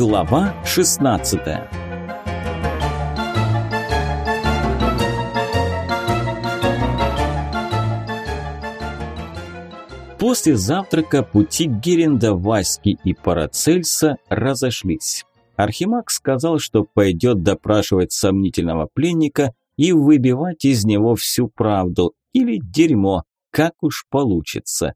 Глава 16 После завтрака пути Геренда, Васьки и Парацельса разошлись. Архимаг сказал, что пойдет допрашивать сомнительного пленника и выбивать из него всю правду или дерьмо, как уж получится.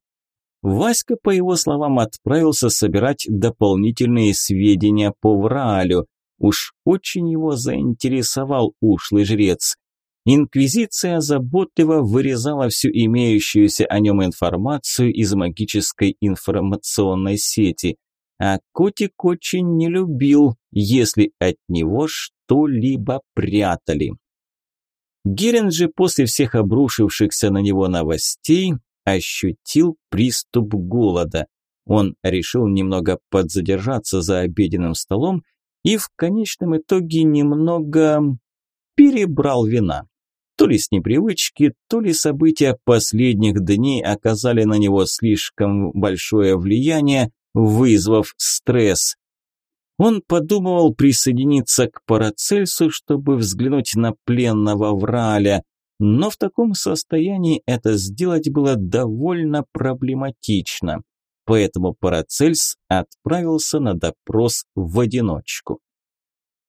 Васька, по его словам, отправился собирать дополнительные сведения по Враалю. Уж очень его заинтересовал ушлый жрец. Инквизиция заботливо вырезала всю имеющуюся о нем информацию из магической информационной сети. А котик очень не любил, если от него что-либо прятали. Герин же после всех обрушившихся на него новостей ощутил приступ голода. Он решил немного подзадержаться за обеденным столом и в конечном итоге немного перебрал вина. То ли с непривычки, то ли события последних дней оказали на него слишком большое влияние, вызвав стресс. Он подумывал присоединиться к Парацельсу, чтобы взглянуть на пленного Враля, но в таком состоянии это сделать было довольно проблематично. Поэтому Парацельс отправился на допрос в одиночку.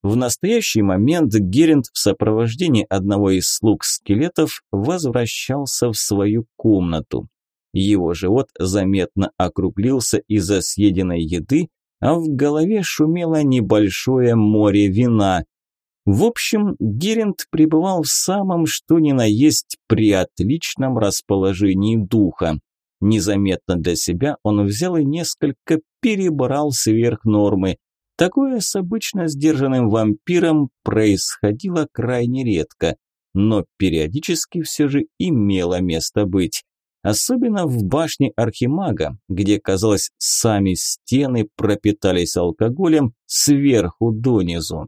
В настоящий момент Геринд в сопровождении одного из слуг скелетов возвращался в свою комнату. Его живот заметно округлился из-за съеденной еды, а в голове шумело небольшое море вина. В общем, Геринд пребывал в самом что ни на есть при отличном расположении духа. Незаметно для себя он взял и несколько перебрал сверх нормы. Такое с обычно сдержанным вампиром происходило крайне редко, но периодически все же имело место быть. Особенно в башне Архимага, где, казалось, сами стены пропитались алкоголем сверху донизу.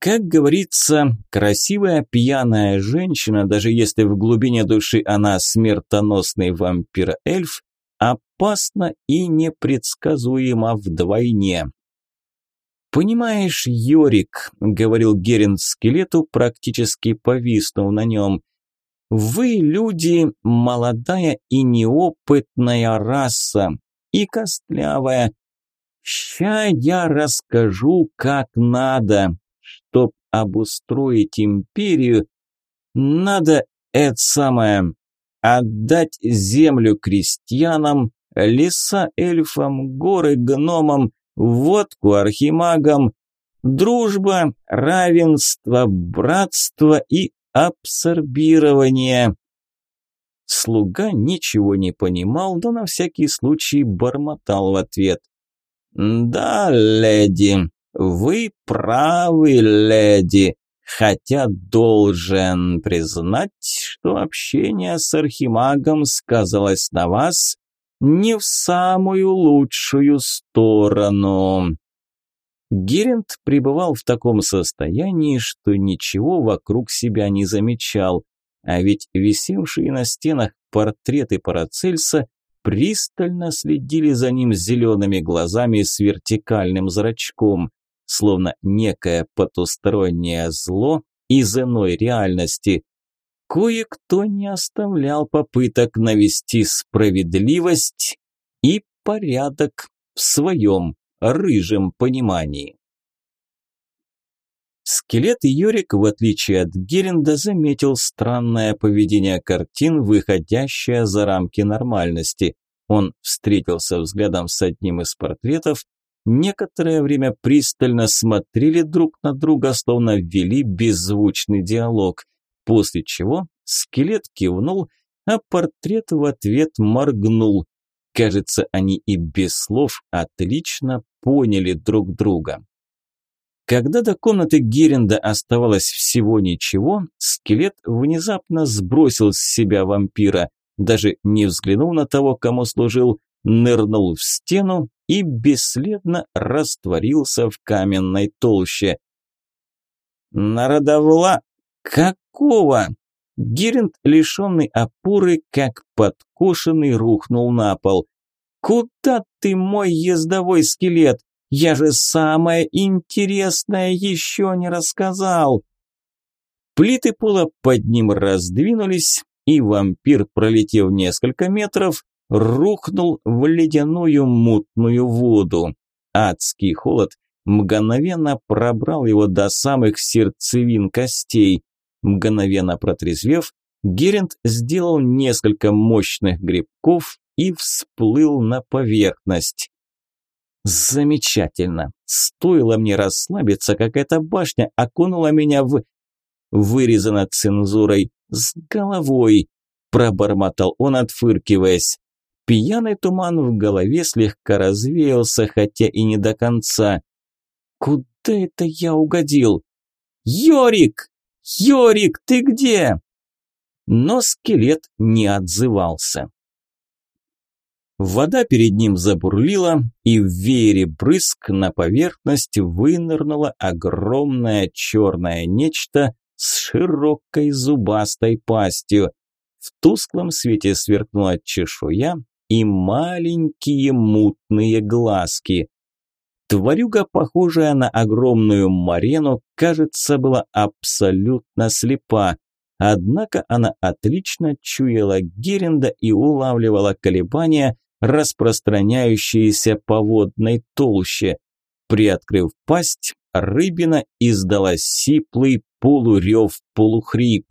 Как говорится, красивая пьяная женщина, даже если в глубине души она смертоносный вампир-эльф, опасна и непредсказуема вдвойне. «Понимаешь, Йорик», – говорил Герин скелету, практически повиснув на нем, – «вы, люди, молодая и неопытная раса, и костлявая. Ща я расскажу, как надо, обустроить империю, надо это самое отдать землю крестьянам, леса эльфам, горы гномам, водку архимагам, дружба, равенство, братство и абсорбирование. Слуга ничего не понимал, но на всякий случай бормотал в ответ. «Да, леди, вы правы, леди, хотя должен признать, что общение с архимагом сказалось на вас не в самую лучшую сторону. Геринд пребывал в таком состоянии, что ничего вокруг себя не замечал, а ведь висевшие на стенах портреты Парацельса пристально следили за ним зелеными глазами с вертикальным зрачком словно некое потустороннее зло из иной реальности. Кое-кто не оставлял попыток навести справедливость и порядок в своем рыжем понимании. Скелет Юрик, в отличие от Геренда, заметил странное поведение картин, выходящее за рамки нормальности. Он встретился взглядом с одним из портретов некоторое время пристально смотрели друг на друга, словно вели беззвучный диалог, после чего скелет кивнул, а портрет в ответ моргнул. Кажется, они и без слов отлично поняли друг друга. Когда до комнаты Геренда оставалось всего ничего, скелет внезапно сбросил с себя вампира, даже не взглянул на того, кому служил, нырнул в стену и бесследно растворился в каменной толще. «Народовла? Какого?» Геринд, лишенный опоры, как подкошенный, рухнул на пол. «Куда ты, мой ездовой скелет? Я же самое интересное еще не рассказал!» Плиты пола под ним раздвинулись, и вампир, пролетев несколько метров, рухнул в ледяную мутную воду. Адский холод мгновенно пробрал его до самых сердцевин костей. Мгновенно протрезвев, Геринд сделал несколько мощных грибков и всплыл на поверхность. Замечательно. Стоило мне расслабиться, как эта башня окунула меня в... Вырезано цензурой. С головой. Пробормотал он, отфыркиваясь. Пьяный туман в голове слегка развеялся, хотя и не до конца. Куда это я угодил? Йорик! Йорик, ты где? Но скелет не отзывался. Вода перед ним забурлила, и в веере брызг на поверхность вынырнуло огромное черное нечто с широкой зубастой пастью. В тусклом свете сверкнула чешуя и маленькие мутные глазки. Тварюга, похожая на огромную марену, кажется, была абсолютно слепа. Однако она отлично чуяла Геренда и улавливала колебания, распространяющиеся по водной толще. Приоткрыв пасть, рыбина издала сиплый полурев-полухрип.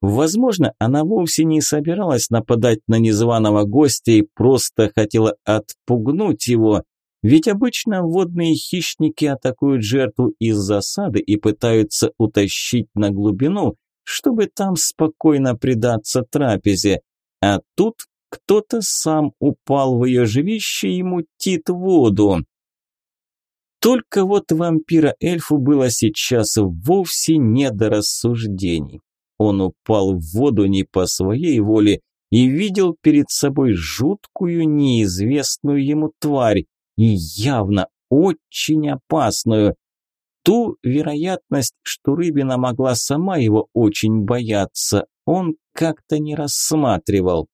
Возможно, она вовсе не собиралась нападать на незваного гостя и просто хотела отпугнуть его, ведь обычно водные хищники атакуют жертву из засады и пытаются утащить на глубину, чтобы там спокойно предаться трапезе. А тут кто-то сам упал в ее жилище и мутит воду. Только вот вампира-эльфу было сейчас вовсе не до рассуждений. Он упал в воду не по своей воле и видел перед собой жуткую неизвестную ему тварь, и явно очень опасную. Ту вероятность, что рыбина могла сама его очень бояться, он как-то не рассматривал.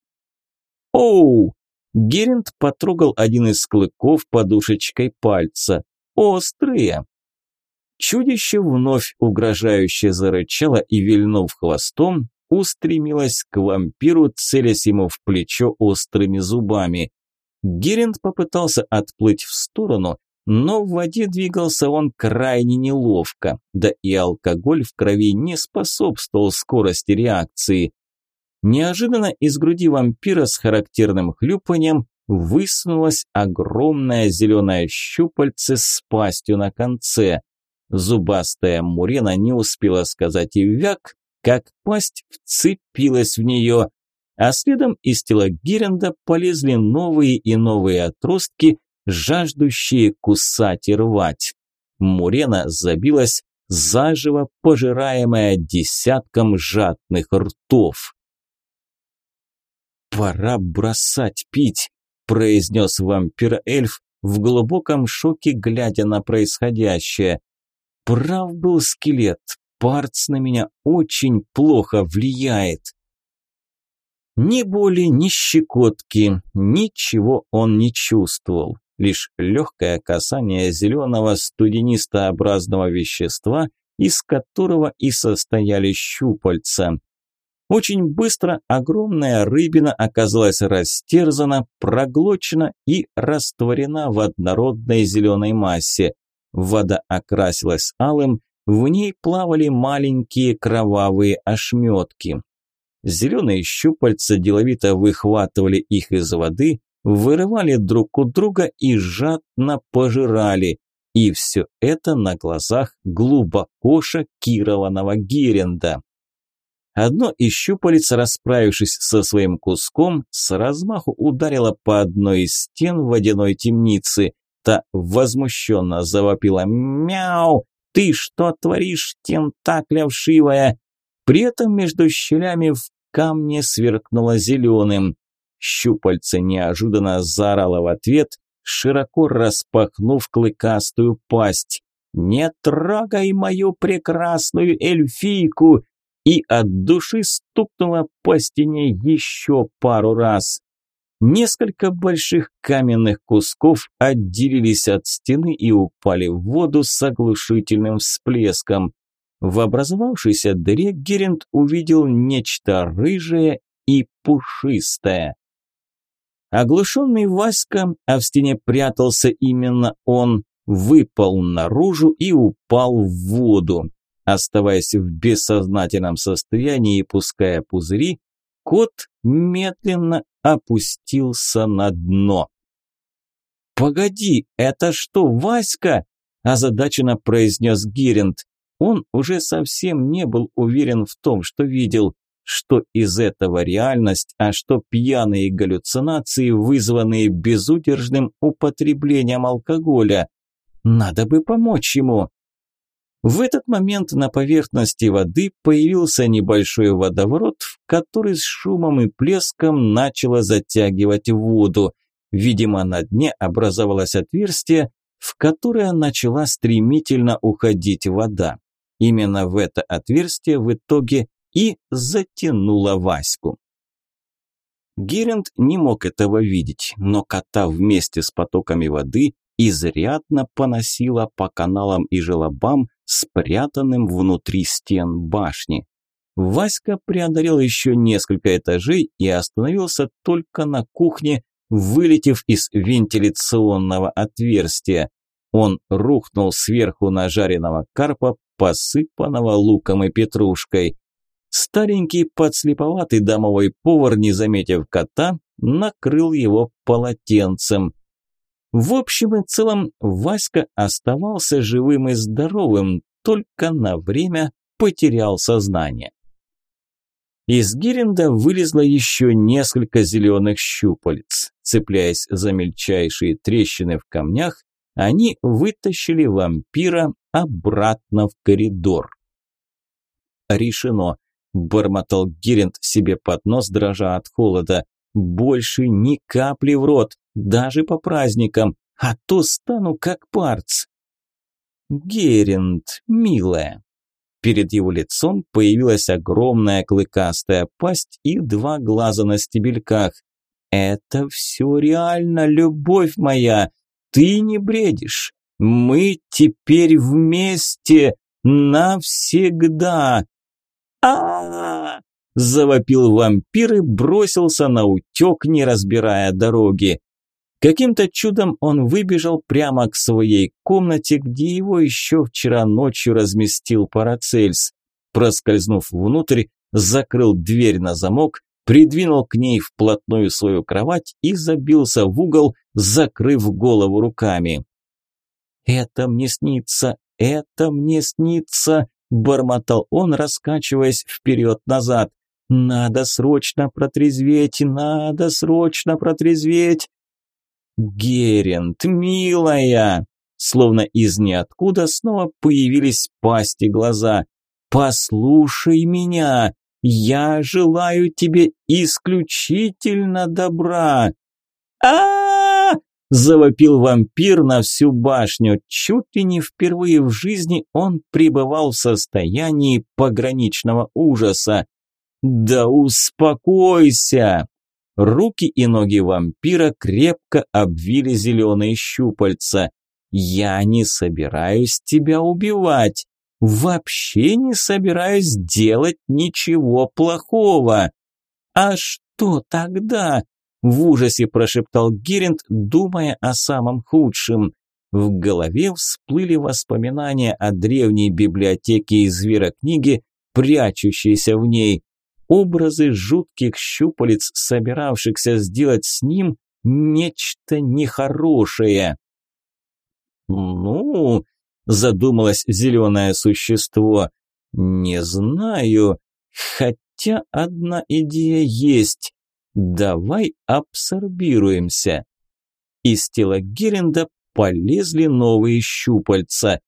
«Оу!» Геринд потрогал один из клыков подушечкой пальца. «Острые!» Чудище вновь угрожающе зарычало и, вильнув хвостом, устремилось к вампиру, целясь ему в плечо острыми зубами. Геринд попытался отплыть в сторону, но в воде двигался он крайне неловко, да и алкоголь в крови не способствовал скорости реакции. Неожиданно из груди вампира с характерным хлюпанием высунулось огромное зеленое щупальце с пастью на конце. Зубастая мурена не успела сказать и вяк, как пасть вцепилась в нее, а следом из тела Гиренда полезли новые и новые отростки, жаждущие кусать и рвать. Мурена забилась, заживо пожираемая десятком жадных ртов. «Пора бросать пить», – произнес вампир-эльф в глубоком шоке, глядя на происходящее. Прав был скелет, парц на меня очень плохо влияет. Ни боли, ни щекотки, ничего он не чувствовал. Лишь легкое касание зеленого студенистообразного вещества, из которого и состояли щупальца. Очень быстро огромная рыбина оказалась растерзана, проглочена и растворена в однородной зеленой массе. Вода окрасилась алым, в ней плавали маленькие кровавые ошметки. Зеленые щупальца деловито выхватывали их из воды, вырывали друг у друга и жадно пожирали. И все это на глазах глубоко шокированного Геренда. Одно из щупалец, расправившись со своим куском, с размаху ударило по одной из стен водяной темницы. Та возмущенно завопила «Мяу! Ты что творишь, тентакля вшивая?» При этом между щелями в камне сверкнуло зеленым. Щупальце неожиданно заорало в ответ, широко распахнув клыкастую пасть. «Не трогай мою прекрасную эльфийку!» и от души стукнула по стене еще пару раз. Несколько больших каменных кусков отделились от стены и упали в воду с оглушительным всплеском. В образовавшейся дыре Геринд увидел нечто рыжее и пушистое. Оглушенный Васька, а в стене прятался именно он, выпал наружу и упал в воду. Оставаясь в бессознательном состоянии и пуская пузыри, кот медленно опустился на дно. «Погоди, это что, Васька?» – озадаченно произнес Гиринд. Он уже совсем не был уверен в том, что видел, что из этого реальность, а что пьяные галлюцинации, вызванные безудержным употреблением алкоголя. Надо бы помочь ему. В этот момент на поверхности воды появился небольшой водоворот, в который с шумом и плеском начало затягивать воду. Видимо, на дне образовалось отверстие, в которое начала стремительно уходить вода. Именно в это отверстие в итоге и затянуло Ваську. Геринд не мог этого видеть, но кота вместе с потоками воды изрядно поносило по каналам и желобам, спрятанным внутри стен башни. Васька преодолел еще несколько этажей и остановился только на кухне, вылетев из вентиляционного отверстия. Он рухнул сверху на жареного карпа, посыпанного луком и петрушкой. Старенький подслеповатый домовой повар, не заметив кота, накрыл его полотенцем. В общем и целом, Васька оставался живым и здоровым, только на время потерял сознание. Из Геренда вылезло еще несколько зеленых щупалец. Цепляясь за мельчайшие трещины в камнях, они вытащили вампира обратно в коридор. «Решено», – бормотал Геринд себе под нос, дрожа от холода. «Больше ни капли в рот, даже по праздникам, а то стану как парц. Геринд, милая. Перед его лицом появилась огромная клыкастая пасть и два глаза на стебельках. Это все реально, любовь моя. Ты не бредишь. Мы теперь вместе навсегда. А, -а, -а, -а завопил вампир и бросился на утек, не разбирая дороги. Каким-то чудом он выбежал прямо к своей комнате, где его еще вчера ночью разместил Парацельс. Проскользнув внутрь, закрыл дверь на замок, придвинул к ней вплотную свою кровать и забился в угол, закрыв голову руками. «Это мне снится, это мне снится», – бормотал он, раскачиваясь вперед-назад. «Надо срочно протрезветь, надо срочно протрезветь!» «Герент, милая!» Словно из ниоткуда снова появились пасти глаза. «Послушай меня! Я желаю тебе исключительно добра!» а, завопил вампир на всю башню. Чуть ли не впервые в жизни он пребывал в состоянии пограничного ужаса. «Да успокойся!» Руки и ноги вампира крепко обвили зеленые щупальца. «Я не собираюсь тебя убивать. Вообще не собираюсь делать ничего плохого. А что тогда?» В ужасе прошептал Геринд, думая о самом худшем. В голове всплыли воспоминания о древней библиотеке и зверокниги, прячущейся в ней. Образы жутких щупалец, собиравшихся сделать с ним нечто нехорошее. «Ну...» – задумалось зеленое существо. «Не знаю, хотя одна идея есть. Давай абсорбируемся». Из тела Геренда полезли новые щупальца.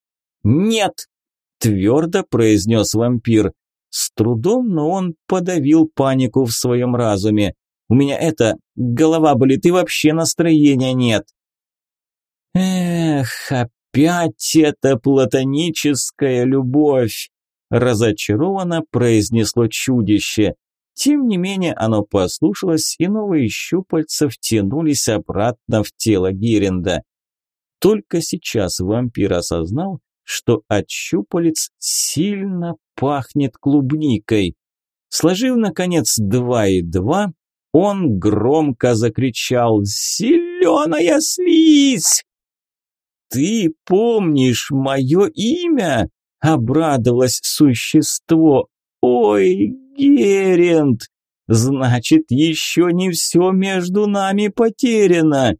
«Нет!» – твердо произнес вампир. С трудом, но он подавил панику в своем разуме. «У меня это, голова болит и вообще настроения нет». «Эх, опять эта платоническая любовь!» Разочарованно произнесло чудище. Тем не менее, оно послушалось, и новые щупальца втянулись обратно в тело Геренда. Только сейчас вампир осознал, что от щупалец сильно пахнет клубникой. Сложив, наконец, два и два, он громко закричал «Зеленая слизь!» «Ты помнишь мое имя?» – обрадовалось существо. «Ой, Герент! Значит, еще не все между нами потеряно!»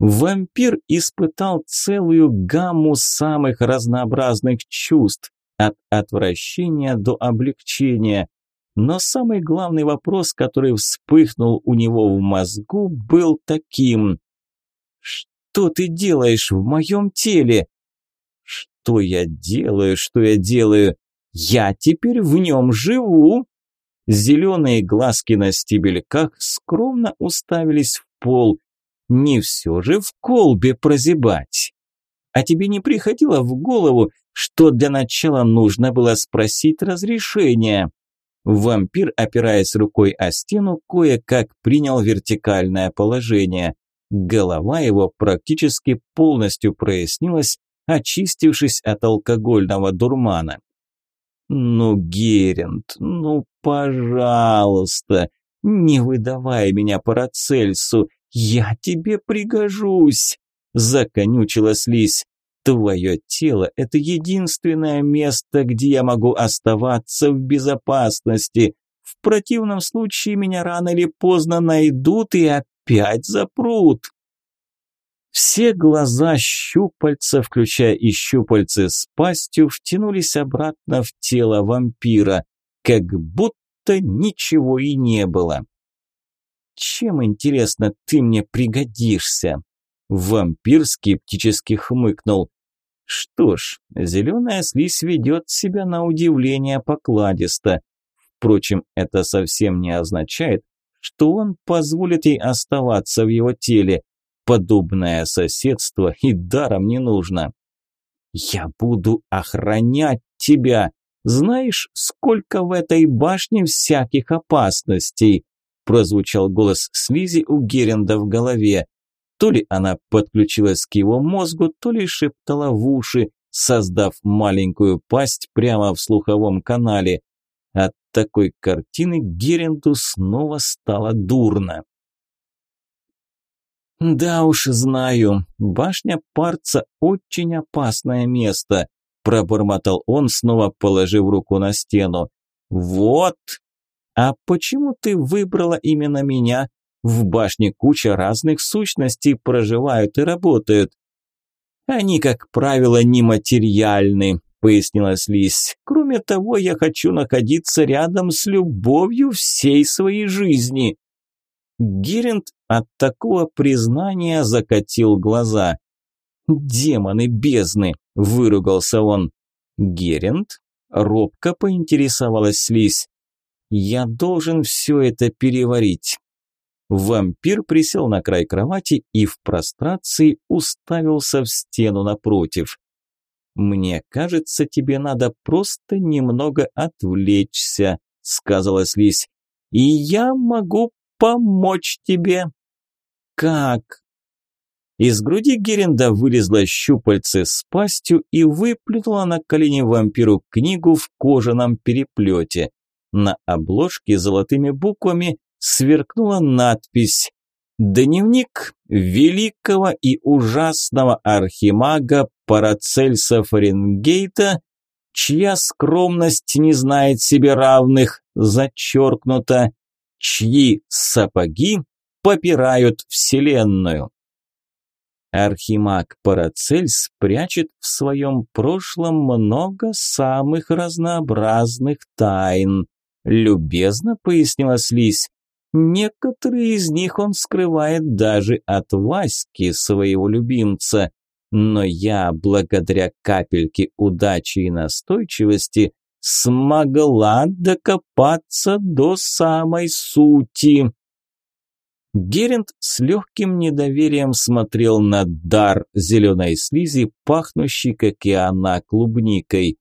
Вампир испытал целую гамму самых разнообразных чувств, от отвращения до облегчения. Но самый главный вопрос, который вспыхнул у него в мозгу, был таким. «Что ты делаешь в моем теле?» «Что я делаю, что я делаю? Я теперь в нем живу!» Зеленые глазки на стебельках скромно уставились в пол. Не все же в колбе прозябать. А тебе не приходило в голову, что для начала нужно было спросить разрешения? Вампир, опираясь рукой о стену, кое-как принял вертикальное положение. Голова его практически полностью прояснилась, очистившись от алкогольного дурмана. «Ну, Герент, ну, пожалуйста, не выдавай меня Парацельсу, я тебе пригожусь!» Законючила слизь. Твое тело – это единственное место, где я могу оставаться в безопасности. В противном случае меня рано или поздно найдут и опять запрут. Все глаза щупальца, включая и щупальцы с пастью, втянулись обратно в тело вампира, как будто ничего и не было. Чем, интересно, ты мне пригодишься? Вампир скептически хмыкнул. Что ж, зеленая слизь ведет себя на удивление покладисто. Впрочем, это совсем не означает, что он позволит ей оставаться в его теле. Подобное соседство и даром не нужно. «Я буду охранять тебя. Знаешь, сколько в этой башне всяких опасностей?» Прозвучал голос слизи у Геренда в голове. То ли она подключилась к его мозгу, то ли шептала в уши, создав маленькую пасть прямо в слуховом канале. От такой картины Геренду снова стало дурно. «Да уж знаю, башня Парца очень опасное место», пробормотал он, снова положив руку на стену. «Вот! А почему ты выбрала именно меня? В башне куча разных сущностей проживают и работают. Они, как правило, нематериальны, пояснила Слизь. Кроме того, я хочу находиться рядом с любовью всей своей жизни. Геринд от такого признания закатил глаза. «Демоны бездны!» – выругался он. «Геринд?» – робко поинтересовалась Слизь. «Я должен все это переварить. Вампир присел на край кровати и в прострации уставился в стену напротив. «Мне кажется, тебе надо просто немного отвлечься», – сказала Слизь. «И я могу помочь тебе». «Как?» Из груди Геренда вылезла щупальце с пастью и выплюнула на колени вампиру книгу в кожаном переплете. На обложке золотыми буквами сверкнула надпись «Дневник великого и ужасного архимага Парацельса Фаренгейта, чья скромность не знает себе равных, зачеркнуто, чьи сапоги попирают вселенную». Архимаг Парацельс прячет в своем прошлом много самых разнообразных тайн, любезно пояснила Слизь. Некоторые из них он скрывает даже от Васьки, своего любимца. Но я, благодаря капельке удачи и настойчивости, смогла докопаться до самой сути. Герент с легким недоверием смотрел на дар зеленой слизи, пахнущей, как и она, клубникой.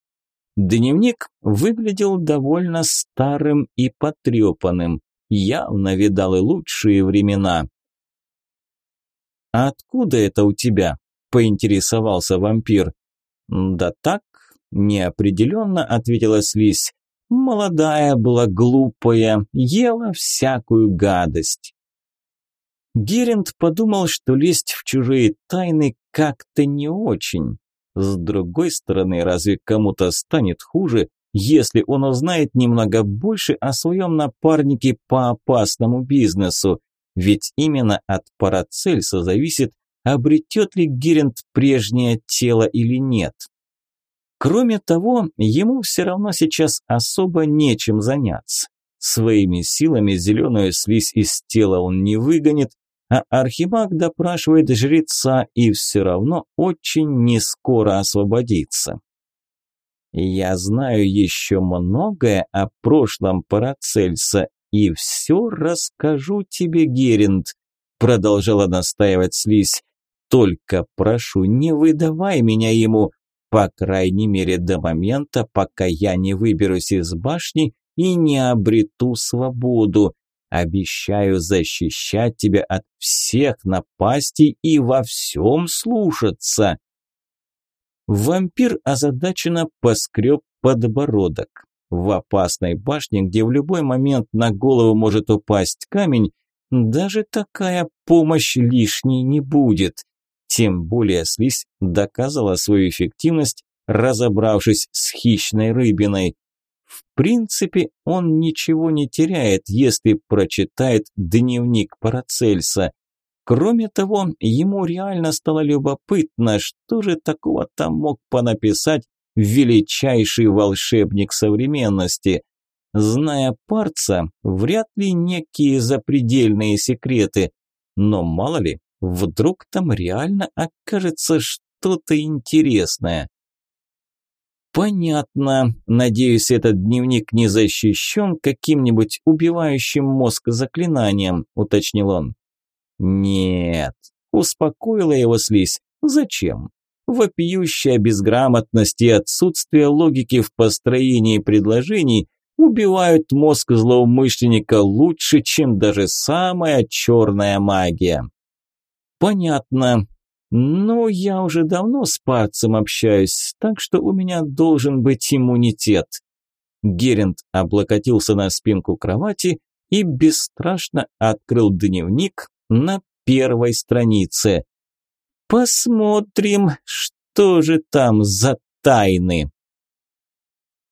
Дневник выглядел довольно старым и потрепанным, явно видал и лучшие времена. «Откуда это у тебя?» – поинтересовался вампир. «Да так, неопределенно», – ответила слизь. «Молодая была глупая, ела всякую гадость». Геринд подумал, что лезть в чужие тайны как-то не очень. С другой стороны, разве кому-то станет хуже, если он узнает немного больше о своем напарнике по опасному бизнесу? Ведь именно от Парацельса зависит, обретет ли Геринд прежнее тело или нет. Кроме того, ему все равно сейчас особо нечем заняться. Своими силами зеленую слизь из тела он не выгонит, а Архимаг допрашивает жреца и все равно очень нескоро освободится. Я знаю еще многое о прошлом Парацельса и все расскажу тебе, Геринд, продолжала настаивать Слизь. Только прошу, не выдавай меня ему, по крайней мере до момента, пока я не выберусь из башни и не обрету свободу. Обещаю защищать тебя от всех напастей и во всем слушаться. Вампир озадаченно поскреб подбородок. В опасной башне, где в любой момент на голову может упасть камень, даже такая помощь лишней не будет. Тем более слизь доказала свою эффективность, разобравшись с хищной рыбиной. В принципе, он ничего не теряет, если прочитает дневник Парацельса. Кроме того, ему реально стало любопытно, что же такого там мог понаписать величайший волшебник современности. Зная парца, вряд ли некие запредельные секреты, но мало ли, вдруг там реально окажется что-то интересное. Понятно. Надеюсь, этот дневник не защищен каким-нибудь убивающим мозг заклинанием, уточнил он. Нет, успокоила его слизь. Зачем? Вопиющая безграмотность и отсутствие логики в построении предложений убивают мозг злоумышленника лучше, чем даже самая черная магия. Понятно. Ну, я уже давно с парцем общаюсь, так что у меня должен быть иммунитет. Геринд облокотился на спинку кровати и бесстрашно открыл дневник на первой странице. Посмотрим, что же там за тайны.